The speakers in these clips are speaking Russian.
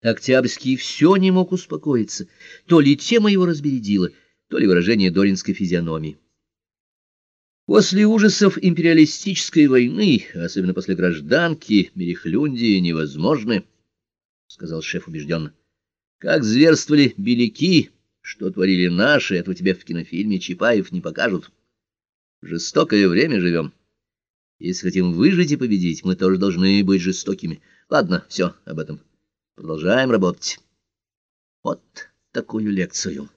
Октябрьский все не мог успокоиться. То ли тема его разбередила, то ли выражение доринской физиономии. После ужасов империалистической войны, особенно после гражданки, мерехлюндии невозможны, — сказал шеф убежденно. Как зверствовали беляки, что творили наши, этого тебе в кинофильме Чапаев не покажут. В жестокое время живем. Если хотим выжить и победить, мы тоже должны быть жестокими. Ладно, все об этом. Продолжаем работать. Вот такую лекцию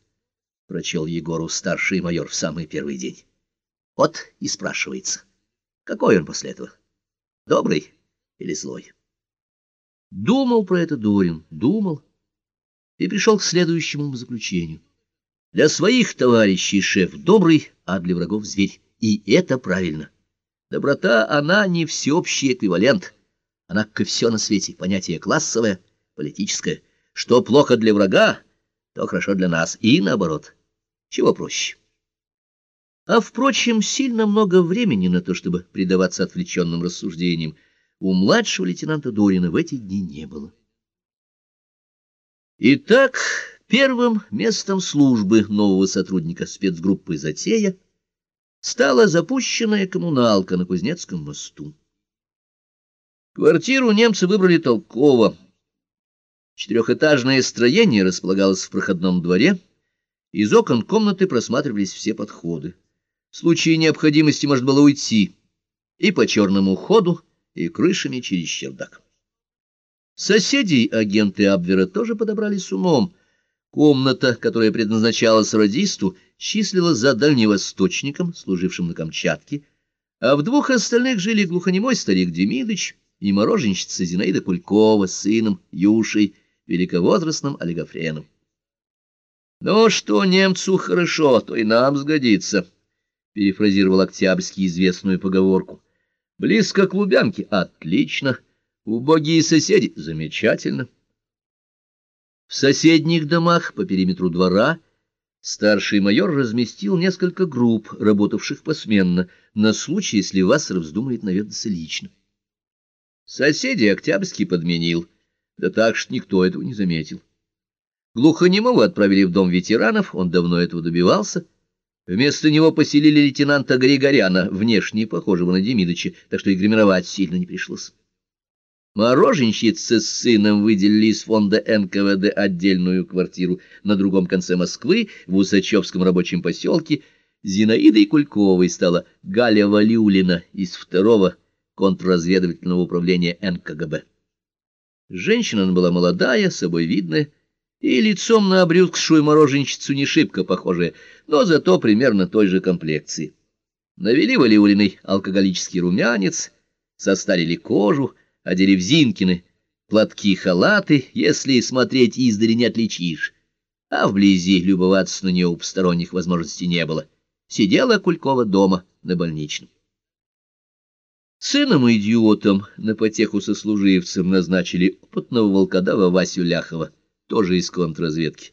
прочел Егору старший майор в самый первый день. Вот и спрашивается, какой он после этого? Добрый или злой? Думал про это Дорин, думал, и пришел к следующему заключению. Для своих товарищей шеф добрый, а для врагов зверь. И это правильно. Доброта, она не всеобщий эквивалент. Она, и все на свете, понятие классовое — политическое. Что плохо для врага, то хорошо для нас, и наоборот. Чего проще? А, впрочем, сильно много времени на то, чтобы предаваться отвлеченным рассуждениям, у младшего лейтенанта Дорина в эти дни не было. Итак, первым местом службы нового сотрудника спецгруппы «Затея» стала запущенная коммуналка на Кузнецком мосту. Квартиру немцы выбрали толково, Четырехэтажное строение располагалось в проходном дворе, из окон комнаты просматривались все подходы. В случае необходимости можно было уйти и по черному ходу, и крышами через чердак. Соседей агенты Абвера тоже подобрали с умом. Комната, которая предназначалась радисту, числилась за дальневосточником, служившим на Камчатке, а в двух остальных жили глухонемой старик Демидыч и мороженщица Зинаида Кулькова с сыном Юшей, великовозрастным олигофреном. «Ну что немцу хорошо, то и нам сгодится», — перефразировал Октябрьский известную поговорку. «Близко к Лубянке? Отлично. Убогие соседи? Замечательно». В соседних домах по периметру двора старший майор разместил несколько групп, работавших посменно, на случай, если Вассер вздумает наведаться лично. Соседей Октябрьский подменил — да так что никто этого не заметил. Глухонемого отправили в дом ветеранов, он давно этого добивался. Вместо него поселили лейтенанта Григоряна, внешне похожего на Демидыча, так что и гримировать сильно не пришлось. Мороженщице с сыном выделили из фонда НКВД отдельную квартиру на другом конце Москвы, в Усачевском рабочем поселке. Зинаидой Кульковой стала Галя Валиулина из второго контрразведывательного управления НКГБ. Женщина она была молодая, собой видная, и лицом на обрюзгшую мороженщицу не шибко похожая, но зато примерно той же комплекции. Навели Валиулиной алкоголический румянец, состарили кожу, одели в Зинкины платки-халаты, если смотреть издали не отличишь, а вблизи любоваться на нее у посторонних возможностей не было. Сидела Кулькова дома на больничном. Сыном-идиотом на потеху сослуживцам назначили опытного волкодава Васю Ляхова, тоже из контрразведки.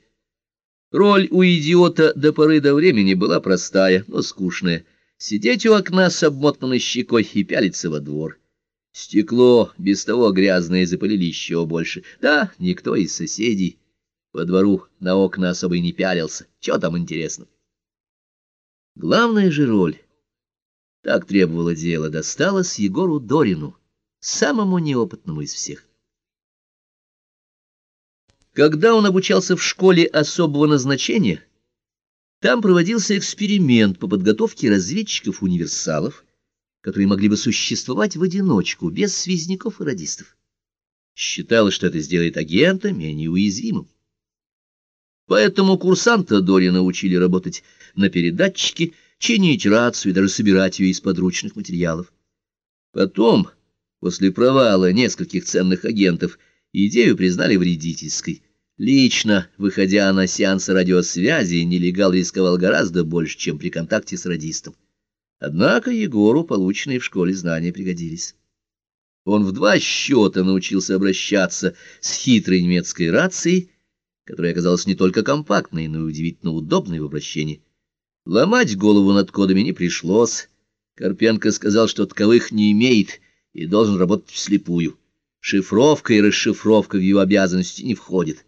Роль у идиота до поры до времени была простая, но скучная. Сидеть у окна с обмотанной щекой и пялиться во двор. Стекло без того грязное запылили еще больше. Да, никто из соседей по двору на окна особо и не пялился. Чего там интересно? Главная же роль так требовало дело, досталось Егору Дорину, самому неопытному из всех. Когда он обучался в школе особого назначения, там проводился эксперимент по подготовке разведчиков-универсалов, которые могли бы существовать в одиночку, без связников и радистов. Считалось, что это сделает агента менее уязвимым. Поэтому курсанта Дорина учили работать на передатчике, чинить рацию и даже собирать ее из подручных материалов. Потом, после провала нескольких ценных агентов, идею признали вредительской. Лично, выходя на сеансы радиосвязи, нелегал рисковал гораздо больше, чем при контакте с радистом. Однако Егору полученные в школе знания пригодились. Он в два счета научился обращаться с хитрой немецкой рацией, которая оказалась не только компактной, но и удивительно удобной в обращении. Ломать голову над кодами не пришлось. Карпенко сказал, что таковых не имеет и должен работать вслепую. Шифровка и расшифровка в его обязанности не входит.